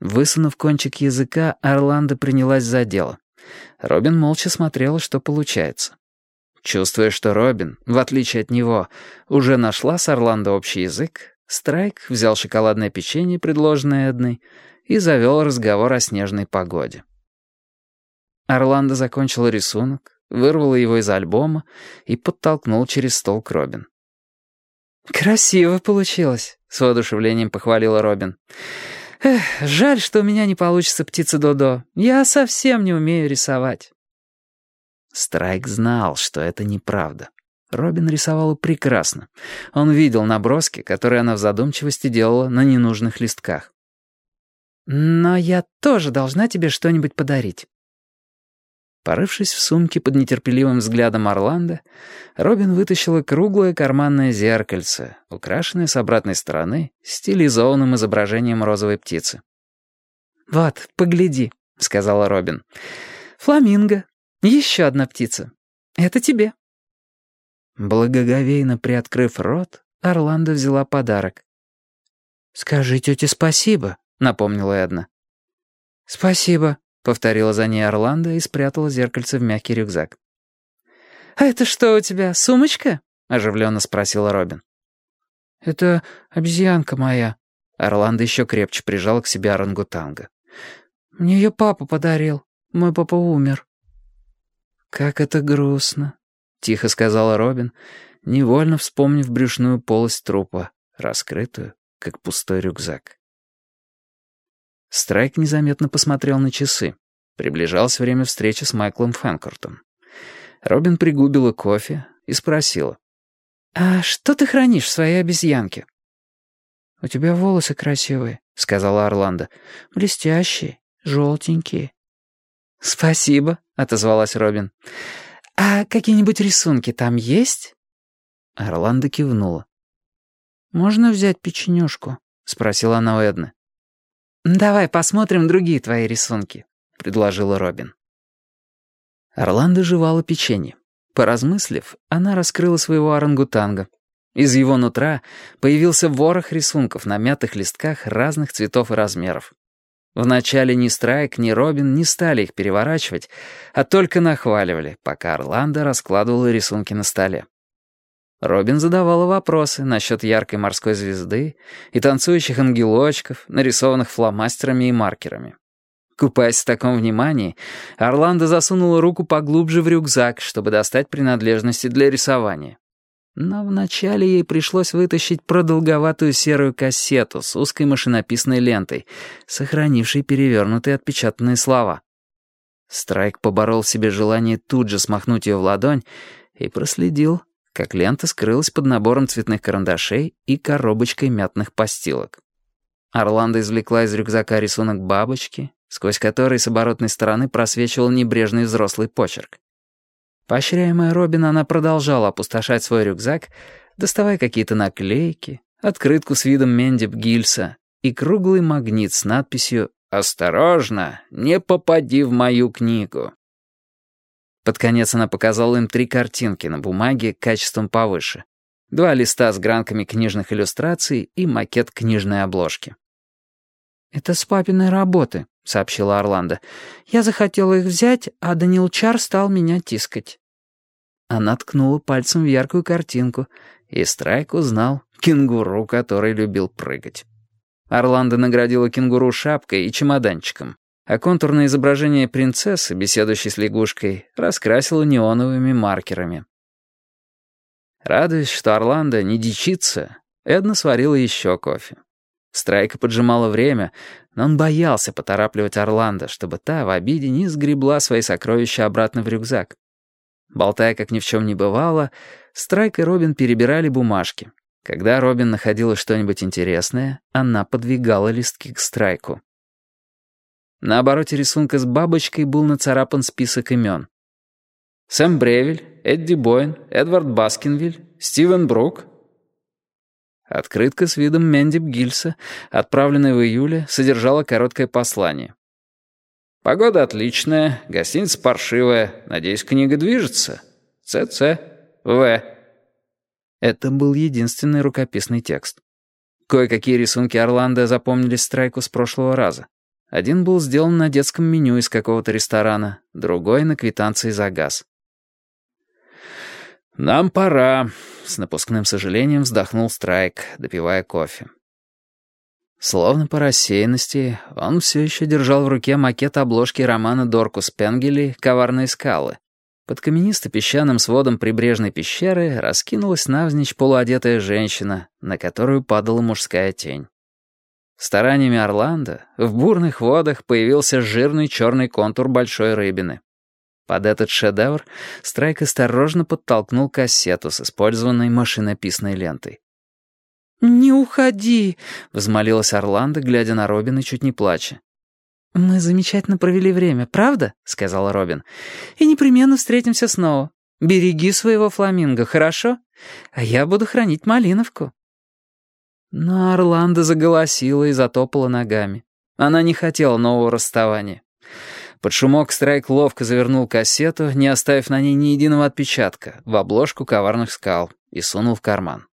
Высунув кончик языка, Орландо принялась за дело. Робин молча смотрела, что получается. Чувствуя, что Робин, в отличие от него, уже нашла с Орландо общий язык, Страйк взял шоколадное печенье, предложенное Эдной, и завел разговор о снежной погоде. Орландо закончила рисунок, вырвала его из альбома и подтолкнул через стол к Робин. «Красиво получилось», — с воодушевлением похвалила Робин. «Эх, жаль, что у меня не получится птица Додо. Я совсем не умею рисовать». Страйк знал, что это неправда. Робин рисовала прекрасно. Он видел наброски, которые она в задумчивости делала на ненужных листках. «Но я тоже должна тебе что-нибудь подарить». Порывшись в сумке под нетерпеливым взглядом Орландо, Робин вытащила круглое карманное зеркальце, украшенное с обратной стороны стилизованным изображением розовой птицы. «Вот, погляди», — сказала Робин. «Фламинго. Еще одна птица. Это тебе». Благоговейно приоткрыв рот, Орландо взяла подарок. «Скажи тете спасибо», — напомнила Эдна. «Спасибо», — повторила за ней Орландо и спрятала зеркальце в мягкий рюкзак. «А это что у тебя, сумочка?» — оживленно спросила Робин. «Это обезьянка моя». Орландо еще крепче прижал к себе орангутанга. «Мне ее папа подарил. Мой папа умер». «Как это грустно», — тихо сказала Робин, невольно вспомнив брюшную полость трупа, раскрытую, как пустой рюкзак. Страйк незаметно посмотрел на часы. Приближалось время встречи с Майклом Фэнкортом. Робин пригубила кофе и спросила. «А что ты хранишь в своей обезьянке?» «У тебя волосы красивые», — сказала Орландо. «Блестящие, желтенькие». «Спасибо», — отозвалась Робин. «А какие-нибудь рисунки там есть?» Орландо кивнула. «Можно взять печенюшку?» — спросила она у Эдны. «Давай посмотрим другие твои рисунки», — предложила Робин. Орландо жевала печенье. Поразмыслив, она раскрыла своего орангутанга. Из его нутра появился ворох рисунков на мятых листках разных цветов и размеров. Вначале ни Страйк, ни Робин не стали их переворачивать, а только нахваливали, пока Орландо раскладывала рисунки на столе. Робин задавала вопросы насчет яркой морской звезды и танцующих ангелочков, нарисованных фломастерами и маркерами. Купаясь в таком внимании, Орландо засунула руку поглубже в рюкзак, чтобы достать принадлежности для рисования. Но вначале ей пришлось вытащить продолговатую серую кассету с узкой машинописной лентой, сохранившей перевернутые отпечатанные слова. Страйк поборол себе желание тут же смахнуть ее в ладонь и проследил, как лента скрылась под набором цветных карандашей и коробочкой мятных постилок. Орландо извлекла из рюкзака рисунок бабочки, сквозь который с оборотной стороны просвечивал небрежный взрослый почерк. Поощряемая Робин, она продолжала опустошать свой рюкзак, доставая какие-то наклейки, открытку с видом Мендип Гильса и круглый магнит с надписью «Осторожно, не попади в мою книгу». Под конец она показала им три картинки на бумаге качеством повыше. Два листа с гранками книжных иллюстраций и макет книжной обложки. «Это с папиной работы», — сообщила Орландо. «Я захотела их взять, а Данил Чар стал меня тискать». Она ткнула пальцем в яркую картинку, и Страйк узнал кенгуру, который любил прыгать. Орландо наградила кенгуру шапкой и чемоданчиком, а контурное изображение принцессы, беседующей с лягушкой, раскрасила неоновыми маркерами. Радуясь, что Орландо не дичится, Эдна сварила еще кофе. Страйка поджимала время, но он боялся поторапливать Орландо, чтобы та в обиде не сгребла свои сокровища обратно в рюкзак. Болтая, как ни в чем не бывало, Страйк и Робин перебирали бумажки. Когда Робин находила что-нибудь интересное, она подвигала листки к Страйку. На обороте рисунка с бабочкой был нацарапан список имен. Сэм Бревель, Эдди Бойн, Эдвард Баскинвиль, Стивен Брук. Открытка с видом Мендип Гильса, отправленная в июле, содержала короткое послание. «Погода отличная, гостиница паршивая. Надеюсь, книга движется. ЦЦ. В». Это был единственный рукописный текст. Кое-какие рисунки Орландо запомнились Страйку с прошлого раза. Один был сделан на детском меню из какого-то ресторана, другой — на квитанции за газ. «Нам пора», — с напускным сожалением вздохнул Страйк, допивая кофе. Словно по рассеянности, он все еще держал в руке макет обложки романа Дорку Спенгели «Коварные скалы». Под каменисто-песчаным сводом прибрежной пещеры раскинулась навзничь полуодетая женщина, на которую падала мужская тень. Стараниями Орландо в бурных водах появился жирный черный контур большой рыбины. Под этот шедевр Страйк осторожно подтолкнул кассету с использованной машинописной лентой. «Не уходи!» — взмолилась Орландо, глядя на Робина, чуть не плача. «Мы замечательно провели время, правда?» — сказал Робин. «И непременно встретимся снова. Береги своего фламинго, хорошо? А я буду хранить малиновку». Но Орландо заголосила и затопала ногами. Она не хотела нового расставания. Под шумок Страйк ловко завернул кассету, не оставив на ней ни единого отпечатка, в обложку коварных скал и сунул в карман.